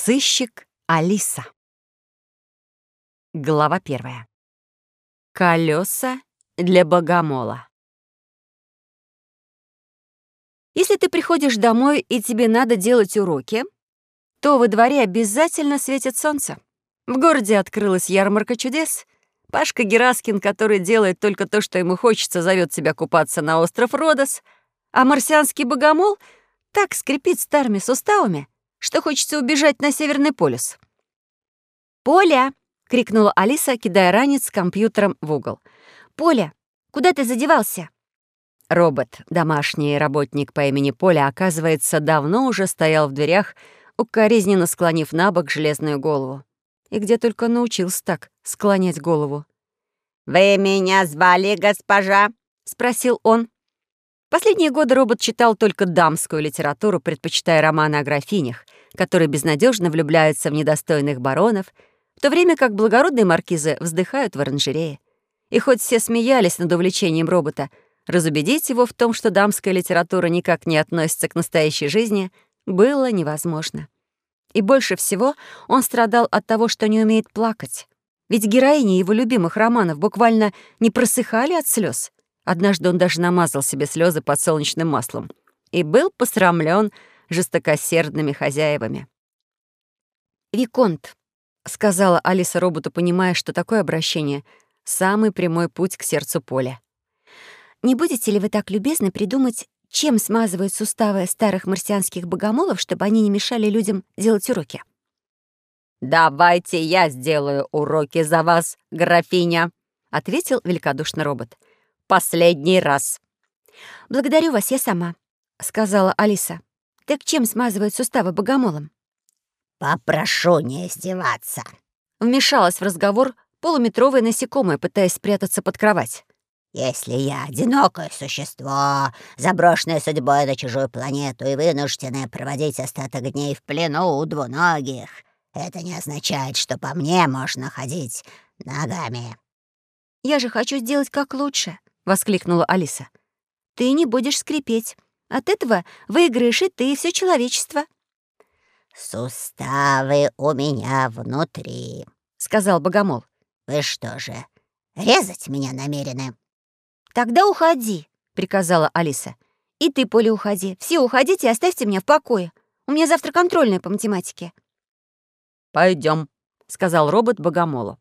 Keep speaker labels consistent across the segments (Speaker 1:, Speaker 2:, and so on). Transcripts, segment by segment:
Speaker 1: Сыщик Алиса. Глава первая. Колеса для богомола. Если ты приходишь домой и тебе надо делать уроки, то во дворе обязательно светит солнце. В городе открылась ярмарка чудес. Пашка Гераскин, который делает только то, что ему хочется, зовет себя купаться на остров Родос, а марсианский богомол так скрипит старыми суставами, что хочется убежать на Северный полюс. «Поля!» — крикнула Алиса, кидая ранец с компьютером в угол. «Поля, куда ты задевался?» Робот, домашний работник по имени Поля, оказывается, давно уже стоял в дверях, укоризненно склонив на бок железную голову. И где только научился так склонять голову.
Speaker 2: «Вы меня звали, госпожа?» — спросил он.
Speaker 1: Последние годы робот читал только дамскую литературу, предпочитая романы о графинях, которые безнадежно влюбляются в недостойных баронов, в то время как благородные маркизы вздыхают в оранжерее. И хоть все смеялись над увлечением робота, разубедить его в том, что дамская литература никак не относится к настоящей жизни, было невозможно. И больше всего он страдал от того, что не умеет плакать. Ведь героини его любимых романов буквально не просыхали от слез. Однажды он даже намазал себе слезы подсолнечным маслом и был посрамлен жестокосердными хозяевами. «Виконт», — сказала Алиса роботу, понимая, что такое обращение — самый прямой путь к сердцу поля. «Не будете ли вы так любезны придумать, чем смазывают суставы старых марсианских богомолов, чтобы они не мешали людям делать уроки?»
Speaker 2: «Давайте я сделаю уроки за вас, графиня», — ответил великодушный робот последний раз».
Speaker 1: «Благодарю вас, я сама», — сказала Алиса. «Так чем смазывают суставы богомолом?»
Speaker 3: «Попрошу не издеваться», —
Speaker 1: вмешалась в разговор полуметровое насекомое, пытаясь спрятаться под кровать.
Speaker 3: «Если я одинокое существо, заброшенное судьбой на чужую планету и вынужденное проводить остаток дней в плену у двуногих, это не означает, что по мне можно ходить ногами».
Speaker 1: «Я же хочу сделать как лучше», воскликнула Алиса. «Ты не будешь скрипеть. От этого выиграешь и ты, и все человечество».
Speaker 3: «Суставы у меня внутри», — сказал Богомол. «Вы что же, резать меня намерены?»
Speaker 1: «Тогда уходи», — приказала Алиса. «И ты, Поля, уходи. Все уходите и оставьте меня в покое. У меня завтра контрольная по математике».
Speaker 2: Пойдем, сказал робот Богомолу.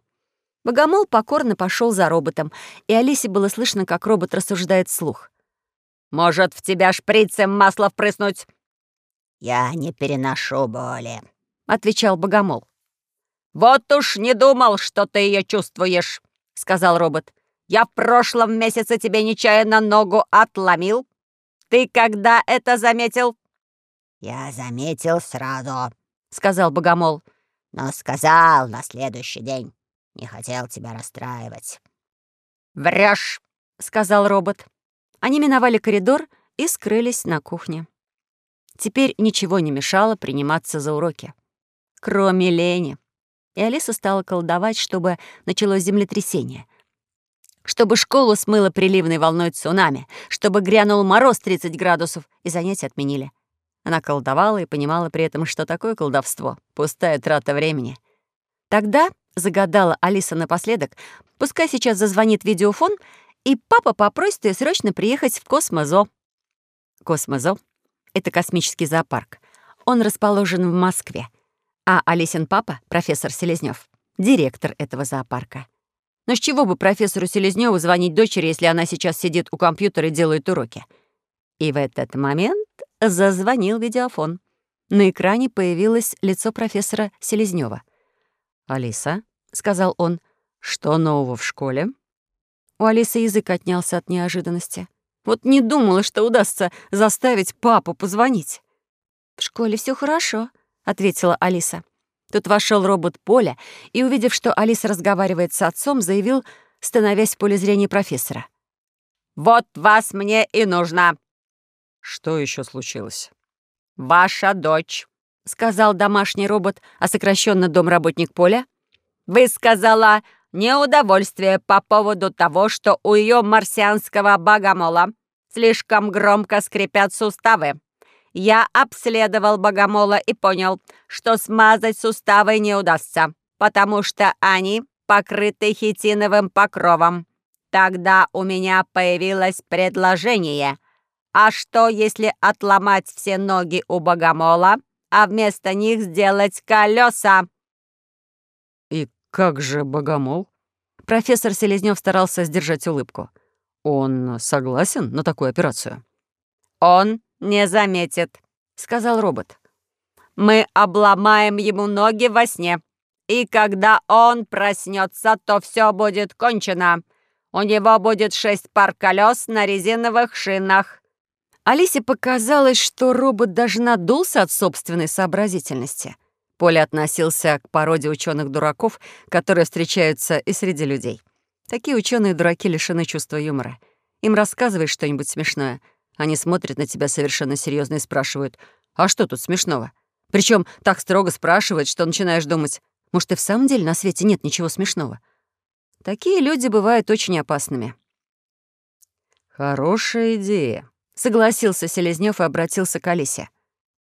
Speaker 1: Богомол покорно пошел за роботом, и Алисе было слышно, как робот рассуждает вслух.
Speaker 2: «Может, в тебя шприцем масла впрыснуть?»
Speaker 3: «Я не переношу боли», —
Speaker 1: отвечал Богомол.
Speaker 2: «Вот уж не думал, что ты ее чувствуешь», — сказал робот. «Я в прошлом месяце тебе нечаянно ногу отломил. Ты когда это заметил?»
Speaker 3: «Я заметил сразу», —
Speaker 2: сказал Богомол.
Speaker 3: «Но сказал на следующий день. Не хотел тебя расстраивать».
Speaker 2: «Врешь», — сказал робот.
Speaker 1: Они миновали коридор и скрылись на кухне. Теперь ничего не мешало приниматься за уроки. Кроме лени. И Алиса стала колдовать, чтобы началось землетрясение. Чтобы школу смыло приливной волной цунами, чтобы грянул мороз 30 градусов, и занятия отменили. Она колдовала и понимала при этом, что такое колдовство — пустая трата времени. Тогда загадала Алиса напоследок, пускай сейчас зазвонит видеофон, и папа попросит ее срочно приехать в Космозо. Космозо — это космический зоопарк. Он расположен в Москве. А Алисин папа, профессор Селезнёв, директор этого зоопарка. Но с чего бы профессору Селезнёву звонить дочери, если она сейчас сидит у компьютера и делает уроки? И в этот момент зазвонил видеофон. На экране появилось лицо профессора Селезнёва. «Алиса?» — сказал он. «Что нового в школе?» У Алисы язык отнялся от неожиданности. Вот не думала, что удастся заставить папу позвонить. «В школе все хорошо», — ответила Алиса. Тут вошел робот Поля и, увидев, что Алиса разговаривает с отцом, заявил, становясь в поле зрения профессора.
Speaker 2: «Вот вас мне и нужно!»
Speaker 4: «Что еще случилось?»
Speaker 2: «Ваша дочь», —
Speaker 1: сказал домашний робот, а сокращенно домработник Поля,
Speaker 2: вы сказала неудовольствие по поводу того, что у ее марсианского богомола слишком громко скрипят суставы. Я обследовал богомола и понял, что смазать суставы не удастся, потому что они покрыты хитиновым покровом. Тогда у меня появилось предложение. А что, если отломать все ноги у богомола, а вместо них сделать колеса?
Speaker 4: И как же богомол?
Speaker 1: Профессор Селезнёв старался сдержать улыбку.
Speaker 4: Он согласен на такую операцию?
Speaker 2: Он не заметит», — сказал робот. «Мы обломаем ему ноги во сне, и когда он проснется, то все будет кончено. У него будет шесть пар колес на резиновых шинах».
Speaker 1: Алисе показалось, что робот даже надулся от собственной сообразительности. Поля относился к породе ученых дураков которые встречаются и среди людей. Такие ученые дураки лишены чувства юмора. Им рассказываешь что-нибудь смешное — они смотрят на тебя совершенно серьезно и спрашивают, «А что тут смешного?» Причем так строго спрашивают, что начинаешь думать, может, и в самом деле на свете нет ничего смешного. Такие люди бывают очень опасными.
Speaker 4: «Хорошая идея», —
Speaker 1: согласился Селезнёв и обратился к Алисе.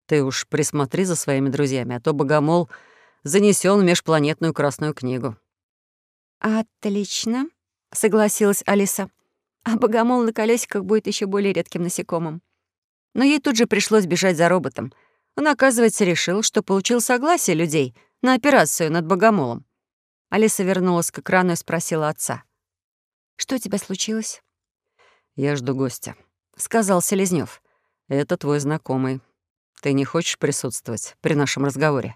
Speaker 4: «Ты уж присмотри за своими друзьями, а то богомол занесен в межпланетную красную книгу».
Speaker 1: «Отлично», — согласилась Алиса а богомол на колесиках будет еще более редким насекомым. Но ей тут же пришлось бежать за роботом. Он, оказывается, решил, что получил согласие людей на операцию над богомолом. Алиса вернулась к экрану и спросила отца. «Что у тебя случилось?»
Speaker 4: «Я жду гостя», —
Speaker 1: сказал Селезнёв.
Speaker 4: «Это твой знакомый. Ты не хочешь присутствовать при нашем разговоре?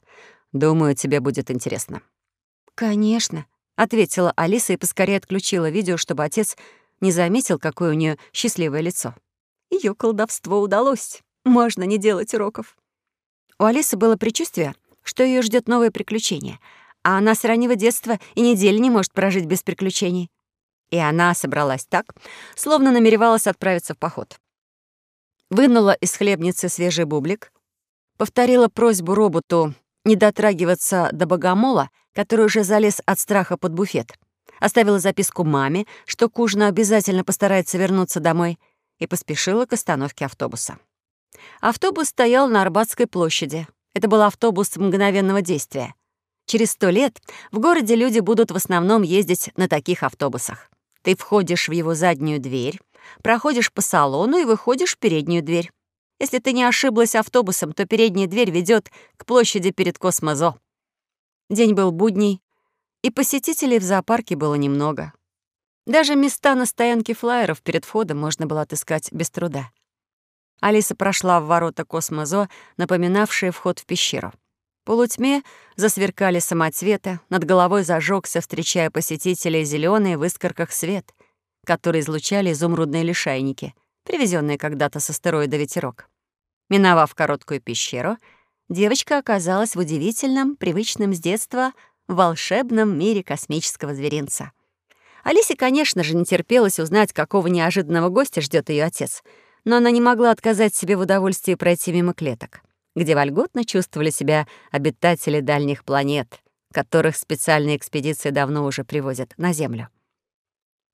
Speaker 4: Думаю, тебе будет интересно».
Speaker 1: «Конечно», — ответила Алиса и поскорее отключила видео, чтобы отец не заметил, какое у нее счастливое лицо. Ее колдовство удалось. Можно не делать уроков. У Алисы было предчувствие, что ее ждет новое приключение, а она с раннего детства и недели не может прожить без приключений. И она собралась так, словно намеревалась отправиться в поход. Вынула из хлебницы свежий бублик, повторила просьбу роботу не дотрагиваться до богомола, который уже залез от страха под буфет — оставила записку маме, что к обязательно постарается вернуться домой, и поспешила к остановке автобуса. Автобус стоял на Арбатской площади. Это был автобус мгновенного действия. Через сто лет в городе люди будут в основном ездить на таких автобусах. Ты входишь в его заднюю дверь, проходишь по салону и выходишь в переднюю дверь. Если ты не ошиблась автобусом, то передняя дверь ведет к площади перед Космозо. День был будний, и посетителей в зоопарке было немного. Даже места на стоянке флайеров перед входом можно было отыскать без труда. Алиса прошла в ворота Космозо, напоминавшие вход в пещеру. Полутьме засверкали самоцветы, над головой зажегся, встречая посетителей зеленый в искорках свет, который излучали изумрудные лишайники, привезенные когда-то с астероида ветерок. Миновав короткую пещеру, девочка оказалась в удивительном, привычном с детства волшебном мире космического зверинца. Алисе, конечно же, не терпелось узнать, какого неожиданного гостя ждет ее отец, но она не могла отказать себе в удовольствии пройти мимо клеток, где вольготно чувствовали себя обитатели дальних планет, которых специальные экспедиции давно уже привозят на Землю.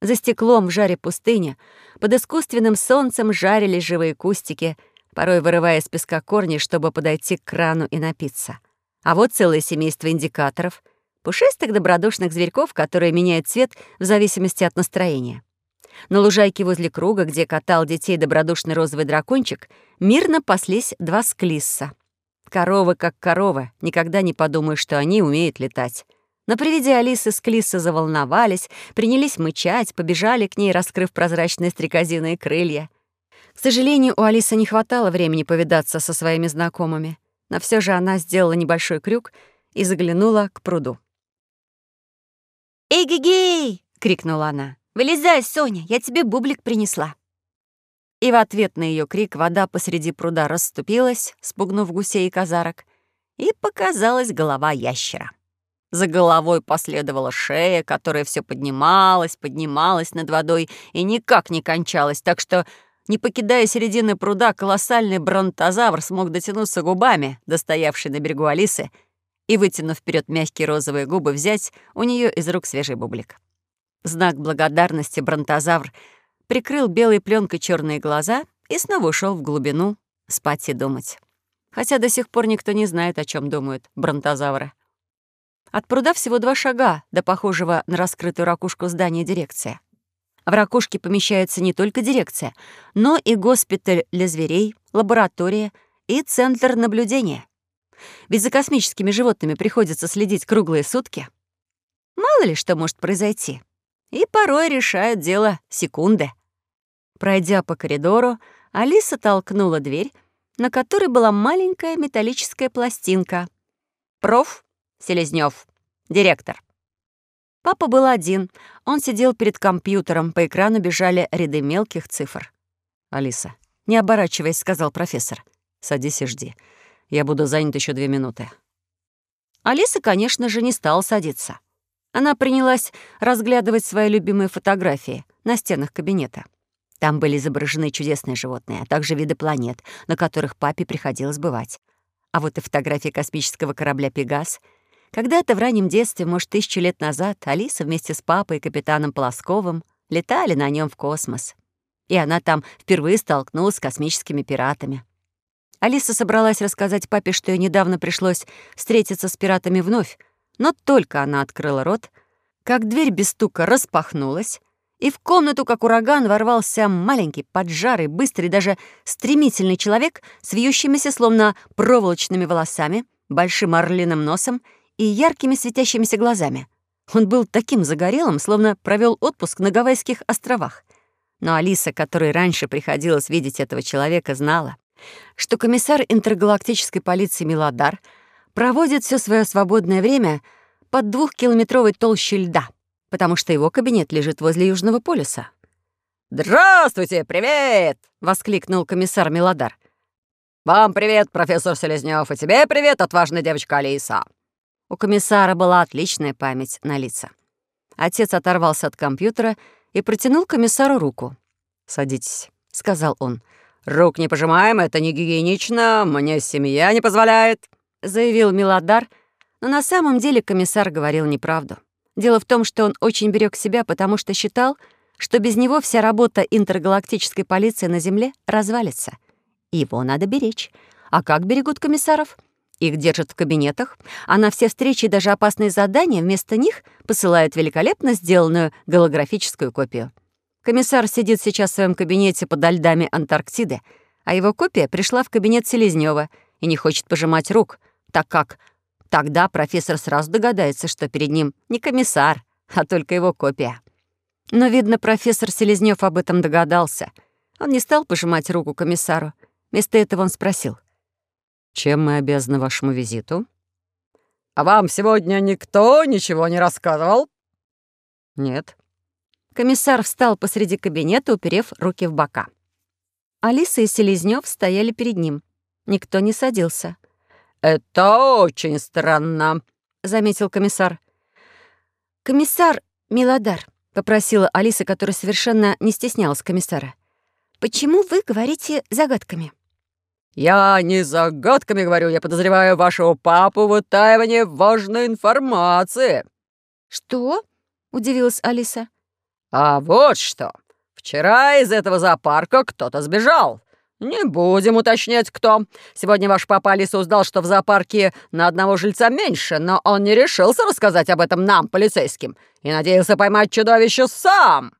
Speaker 1: За стеклом в жаре пустыни под искусственным солнцем жарились живые кустики, порой вырывая из песка корни, чтобы подойти к крану и напиться. А вот целое семейство индикаторов — Пушистых добродушных зверьков, которые меняют цвет в зависимости от настроения. На лужайке возле круга, где катал детей добродушный розовый дракончик, мирно паслись два склисса. Коровы как коровы, никогда не подумаю, что они умеют летать. Но при виде Алисы склиссы заволновались, принялись мычать, побежали к ней, раскрыв прозрачные стрекозиные крылья. К сожалению, у Алисы не хватало времени повидаться со своими знакомыми, но все же она сделала небольшой крюк и заглянула к пруду.
Speaker 2: «Эй-гей-гей!»
Speaker 1: — крикнула она. «Вылезай, Соня, я тебе бублик принесла». И в ответ на ее крик вода посреди пруда расступилась, спугнув гусей и казарок, и показалась голова ящера. За головой последовала шея, которая все поднималась, поднималась над водой и никак не кончалась, так что, не покидая середины пруда, колоссальный бронтозавр смог дотянуться губами, достоявший на берегу Алисы, и, вытянув вперед мягкие розовые губы, взять у нее из рук свежий бублик. В знак благодарности бронтозавр прикрыл белой пленкой черные глаза и снова ушел в глубину спать и думать. Хотя до сих пор никто не знает, о чем думают бронтозавры. От пруда всего два шага до похожего на раскрытую ракушку здания дирекция. В ракушке помещается не только дирекция, но и госпиталь для зверей, лаборатория и центр наблюдения. Ведь за космическими животными приходится следить круглые сутки. Мало ли что может произойти. И порой решают дело секунды. Пройдя по коридору, Алиса толкнула дверь, на которой была маленькая металлическая пластинка. «Проф. Селезнёв. Директор». Папа был один. Он сидел перед компьютером, по экрану бежали ряды мелких цифр.
Speaker 4: «Алиса, не оборачиваясь, сказал профессор. Садись и жди. Я буду занят еще две минуты».
Speaker 1: Алиса, конечно же, не стала садиться. Она принялась разглядывать свои любимые фотографии на стенах кабинета. Там были изображены чудесные животные, а также виды планет, на которых папе приходилось бывать. А вот и фотографии космического корабля «Пегас» — когда-то в раннем детстве, может, тысячу лет назад, Алиса вместе с папой и капитаном Полосковым летали на нем в космос. И она там впервые столкнулась с космическими пиратами. Алиса собралась рассказать папе, что ей недавно пришлось встретиться с пиратами вновь, но только она открыла рот, как дверь без стука распахнулась, и в комнату, как ураган, ворвался маленький, поджарый, быстрый, даже стремительный человек с вьющимися, словно проволочными волосами, большим орлиным носом и яркими светящимися глазами. Он был таким загорелым, словно провел отпуск на Гавайских островах. Но Алиса, которой раньше приходилось видеть этого человека, знала, что комиссар интергалактической полиции Миладар проводит все свое свободное время под двухкилометровой толщей льда, потому что его кабинет лежит возле Южного полюса.
Speaker 2: «Здравствуйте! Привет!» — воскликнул комиссар Миладар. «Вам привет, профессор Селезнёв, и тебе привет, отважная девочка Алиса!»
Speaker 1: У комиссара была отличная память на лица. Отец оторвался от компьютера и протянул комиссару руку.
Speaker 4: «Садитесь», — сказал он.
Speaker 2: «Рук не пожимаем, это не гигиенично, мне семья не позволяет», —
Speaker 1: заявил Милодар, но на самом деле комиссар говорил неправду. Дело в том, что он очень берег себя, потому что считал, что без него вся работа интергалактической полиции на Земле развалится. Его надо беречь. А как берегут комиссаров? Их держат в кабинетах, а на все встречи и даже опасные задания вместо них посылают великолепно сделанную голографическую копию. Комиссар сидит сейчас в своем кабинете под льдами Антарктиды, а его копия пришла в кабинет Селезнева и не хочет пожимать рук, так как тогда профессор сразу догадается, что перед ним не комиссар, а только его копия. Но, видно, профессор Селезнев об этом догадался. Он не стал пожимать руку комиссару. Вместо этого он спросил.
Speaker 4: Чем мы обязаны вашему визиту?
Speaker 2: А вам сегодня никто ничего не рассказывал?
Speaker 4: Нет.
Speaker 1: Комиссар встал посреди кабинета, уперев руки в бока. Алиса и Селезнёв стояли перед ним. Никто не садился.
Speaker 2: «Это очень странно», — заметил комиссар.
Speaker 1: «Комиссар Милодар», — попросила Алиса, которая совершенно не стеснялась комиссара. «Почему вы говорите загадками?»
Speaker 2: «Я не загадками говорю, я подозреваю вашего папу в утаивании важной информации».
Speaker 1: «Что?» — удивилась Алиса.
Speaker 2: «А вот что. Вчера из этого зоопарка кто-то сбежал. Не будем уточнять, кто. Сегодня ваш папа Алиса узнал, что в зоопарке на одного жильца меньше, но он не решился рассказать об этом нам, полицейским, и надеялся поймать чудовище сам».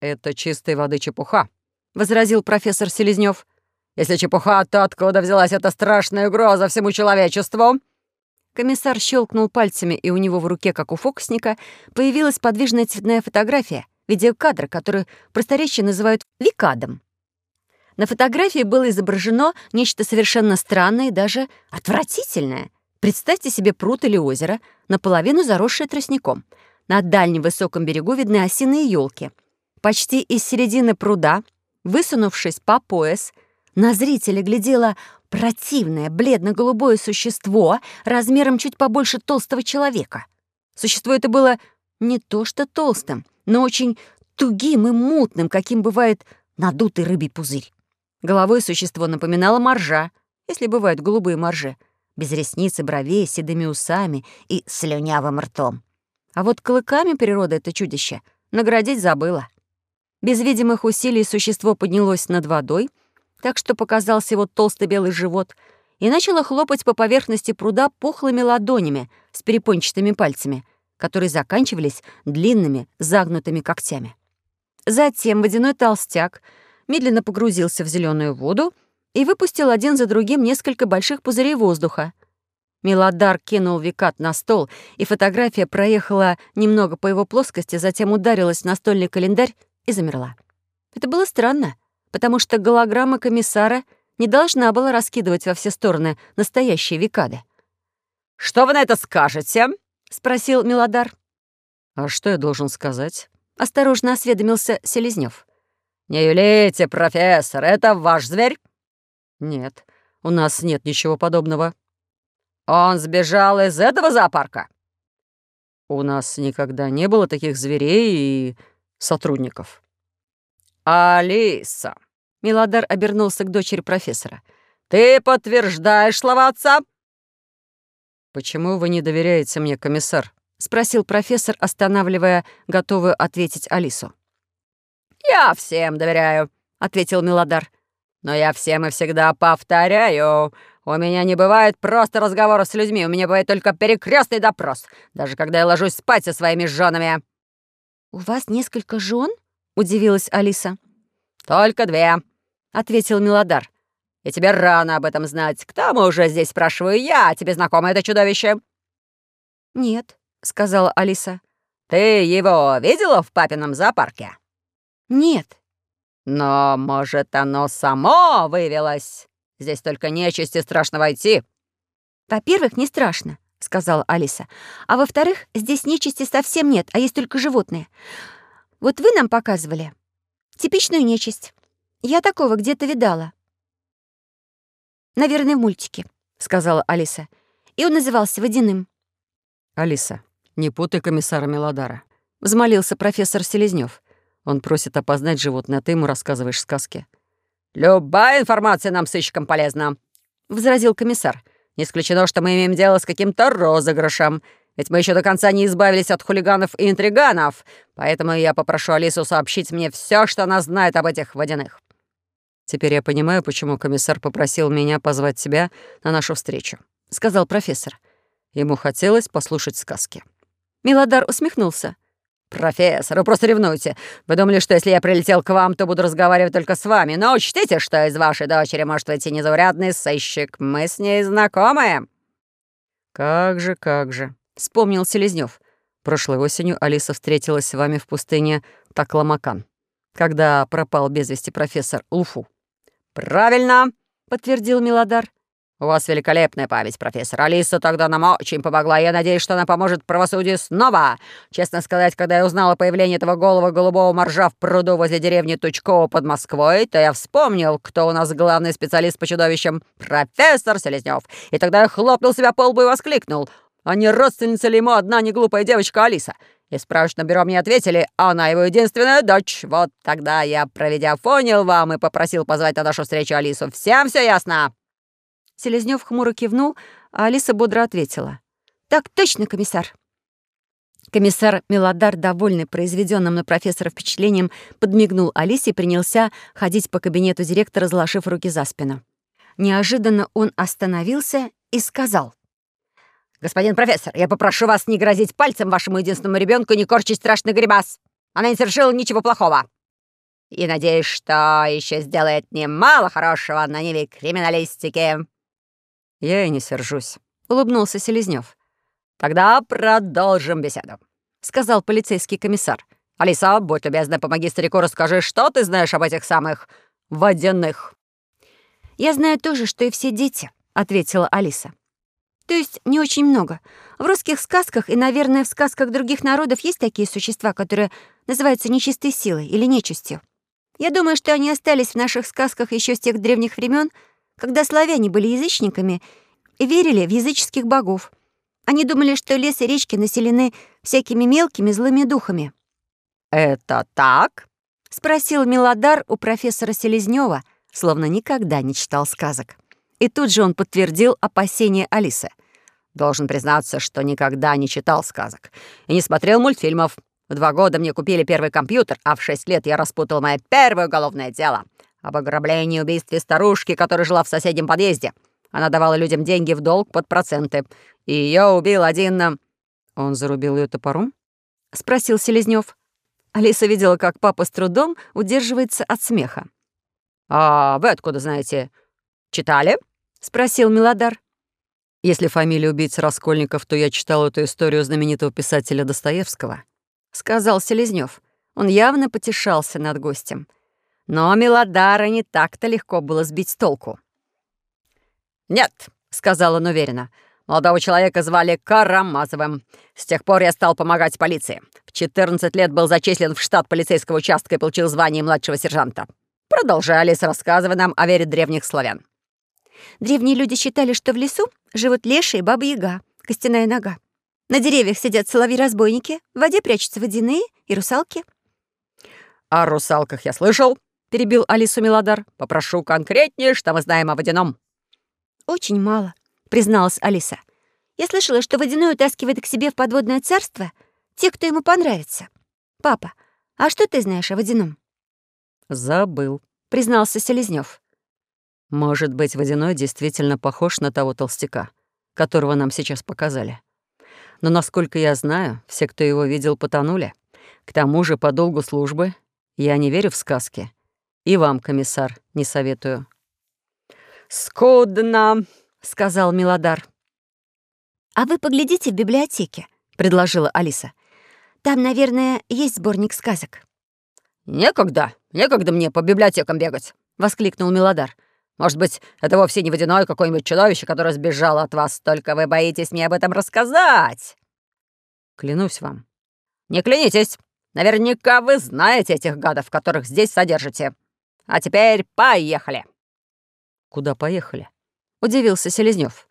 Speaker 4: «Это чистой воды чепуха», —
Speaker 1: возразил профессор Селезнёв.
Speaker 2: Если чепуха, то откуда взялась эта страшная угроза всему человечеству?»
Speaker 1: Комиссар щелкнул пальцами, и у него в руке, как у фокусника, появилась подвижная цветная фотография, видеокадр, который просторечие называют «викадом». На фотографии было изображено нечто совершенно странное и даже отвратительное. Представьте себе пруд или озеро, наполовину заросшее тростником. На дальнем высоком берегу видны осиные елки. Почти из середины пруда, высунувшись по пояс, на зрителя глядело противное бледно-голубое существо размером чуть побольше толстого человека. Существо это было не то что толстым, но очень тугим и мутным, каким бывает надутый рыбий пузырь. Головой существо напоминало моржа, если бывают голубые моржи, без ресниц и бровей, седыми усами и слюнявым ртом. А вот клыками природа это чудище наградить забыла. Без видимых усилий существо поднялось над водой — так что показался его толстый белый живот, и начала хлопать по поверхности пруда пухлыми ладонями с перепончатыми пальцами, которые заканчивались длинными загнутыми когтями. Затем водяной толстяк медленно погрузился в зеленую воду и выпустил один за другим несколько больших пузырей воздуха. Мелодар кинул Викат на стол, и фотография проехала немного по его плоскости, затем ударилась в настольный календарь и замерла. Это было странно, потому что голограмма комиссара не должна была раскидывать во все стороны настоящие Викады.
Speaker 2: «Что вы на это скажете?»
Speaker 1: — спросил Мелодар.
Speaker 4: «А что я должен сказать?»
Speaker 1: — осторожно осведомился Селезнёв.
Speaker 2: «Не юлите, профессор, это ваш зверь?»
Speaker 4: «Нет, у нас нет ничего подобного».
Speaker 2: «Он сбежал из этого зоопарка?»
Speaker 4: «У нас никогда не было таких зверей и сотрудников».
Speaker 2: «Алиса!»
Speaker 1: — Милодар обернулся к дочери профессора.
Speaker 2: «Ты подтверждаешь слова отца?»
Speaker 4: «Почему вы не доверяете мне, комиссар?»
Speaker 1: — спросил профессор, останавливая готовую ответить Алису.
Speaker 2: «Я всем доверяю», — ответил Милодар. «Но я всем и всегда повторяю, у меня не бывает просто разговора с людьми, у меня бывает только перекрестный допрос, даже когда я ложусь спать со своими женами».
Speaker 1: «У вас несколько жен? удивилась Алиса.
Speaker 2: «Только две», — ответил Милодар. «И тебе рано об этом знать. К тому же здесь спрашиваю я, тебе знакомо это чудовище?»
Speaker 1: «Нет», — сказала Алиса.
Speaker 2: «Ты его видела в папином зоопарке?»
Speaker 1: «Нет».
Speaker 2: «Но, может, оно само вывелось?» Здесь только нечисти страшно войти».
Speaker 1: «Во-первых, не страшно», — сказала Алиса. «А во-вторых, здесь нечисти совсем нет, а есть только животные. Вот вы нам показывали типичную нечисть. Я такого где-то видала». «Наверное, в мультике», — сказала Алиса. «И он назывался Водяным».
Speaker 4: «Алиса, не путай комиссара Мелодара», — взмолился профессор Селезнёв. Он просит опознать животное, а ты ему рассказываешь сказки.
Speaker 2: «Любая информация нам сыщикам полезна», — возразил комиссар. «Не исключено, что мы имеем дело с каким-то розыгрышем. Ведь мы еще до конца не избавились от хулиганов и интриганов, поэтому я попрошу Алису сообщить мне все, что она знает об этих водяных».
Speaker 4: «Теперь я понимаю, почему комиссар попросил меня позвать тебя на нашу встречу», — сказал профессор. Ему хотелось послушать сказки.
Speaker 1: Милодар усмехнулся.
Speaker 2: «Профессор, вы просто ревнуете. Вы думали, что если я прилетел к вам, то буду разговаривать только с вами. Но учтите, что из вашей дочери может выйти незаурядный сыщик. Мы с ней знакомы».
Speaker 4: «Как же, как же», — вспомнил Селезнёв. «Прошлой осенью Алиса встретилась с вами в пустыне Такламакан, когда пропал без вести профессор Луфу».
Speaker 2: «Правильно», — подтвердил Милодар. «У вас великолепная память, профессор. Алиса тогда нам очень помогла. Я надеюсь, что она поможет правосудию снова. Честно сказать, когда я узнала появлении этого голого голубого моржа в пруду возле деревни Тучково под Москвой, то я вспомнил, кто у нас главный специалист по чудовищам. Профессор Селезнёв. И тогда я хлопнул себя по лбу и воскликнул. А не родственница ли ему одна неглупая девочка Алиса? И справочным бюро мне ответили, она его единственная дочь. Вот тогда я, проведя фонил вам и попросил позвать на нашу встречу Алису. Всем все ясно?»
Speaker 1: Селезнёв хмуро кивнул, а Алиса бодро ответила. «Так точно, комиссар». Комиссар Мелодар, довольный произведенным на профессора впечатлением, подмигнул Алисе и принялся ходить по кабинету директора, заложив руки за спину. Неожиданно он остановился и сказал.
Speaker 2: «Господин профессор, я попрошу вас не грозить пальцем вашему единственному ребенку не корчить страшный грибас. Она не совершила ничего плохого. И надеюсь, что еще сделает немало хорошего на ниве криминалистики».
Speaker 4: «Я и не сержусь», —
Speaker 1: улыбнулся Селезнёв.
Speaker 2: «Тогда продолжим беседу», — сказал полицейский комиссар. «Алиса, будь любезна, помоги старику, расскажи, что ты знаешь об этих самых водяных?»
Speaker 1: «Я знаю то же, что и все дети», — ответила Алиса. «То есть не очень много. В русских сказках и, наверное, в сказках других народов есть такие существа, которые называются нечистой силой или нечистью. Я думаю, что они остались в наших сказках еще с тех древних времен, когда славяне были язычниками и верили в языческих богов. Они думали, что лес и речки населены всякими мелкими злыми духами.
Speaker 2: «Это так?»
Speaker 1: — спросил Милодар у профессора Селезнёва, словно никогда не читал сказок. И тут же он подтвердил опасения Алисы.
Speaker 2: «Должен признаться, что никогда не читал сказок и не смотрел мультфильмов. В два года мне купили первый компьютер, а в шесть лет я распутал мое первое уголовное дело. Об ограблении и убийстве старушки, которая жила в соседнем подъезде. Она давала людям деньги в долг под проценты. И ее убил один...» э,
Speaker 4: «Он зарубил ее топором?» — спросил Селезнев. Алиса видела, как папа с трудом удерживается от смеха.
Speaker 2: «А вы откуда знаете? Читали?» — спросил Милодар.
Speaker 4: «Если фамилия убийцы Раскольников, то я читал эту историю знаменитого писателя Достоевского», — сказал Селезнев. Он явно потешался над гостем. Но Милодара не так-то легко было сбить с толку.
Speaker 2: «Нет», — сказал он уверенно, — «молодого человека звали Карамазовым. С тех пор я стал помогать полиции. В 14 лет был зачислен в штат полицейского участка и получил звание младшего сержанта. Продолжали с рассказывая нам о вере древних славян».
Speaker 1: Древние люди считали, что в лесу живут лешие, баба-яга, костяная нога. На деревьях сидят соловьи-разбойники, в воде прячутся водяные и русалки.
Speaker 2: «О русалках я слышал», — перебил Алису Милодар. «Попрошу конкретнее, что мы знаем о водяном».
Speaker 1: «Очень мало», — призналась Алиса. «Я слышала, что водяной утаскивает к себе в подводное царство тех, кто ему понравится. Папа, а что ты знаешь о водяном?»
Speaker 4: «Забыл», — признался Селезнёв. «Может быть, водяной действительно похож на того толстяка, которого нам сейчас показали. Но, насколько я знаю, все, кто его видел, потонули. К тому же, по долгу службы я не верю в сказки. И вам, комиссар, не советую».
Speaker 2: «Скудно», — сказал Милодар.
Speaker 1: «А вы поглядите в библиотеке», — предложила Алиса. «Там, наверное, есть сборник сказок».
Speaker 2: «Некогда, некогда мне по библиотекам бегать», — воскликнул Милодар. «Может быть, это вовсе не водяное какое-нибудь чудовище, которое сбежало от вас, только вы боитесь мне об этом рассказать».
Speaker 4: «Клянусь вам».
Speaker 2: «Не клянитесь. Наверняка вы знаете этих гадов, которых здесь содержите. А теперь поехали».
Speaker 4: «Куда поехали?» — удивился Селезнёв.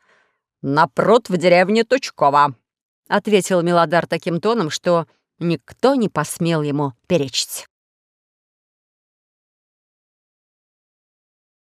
Speaker 2: «На пруд в деревне Тучкова», —
Speaker 1: ответил Милодар таким тоном, что никто не посмел ему перечить.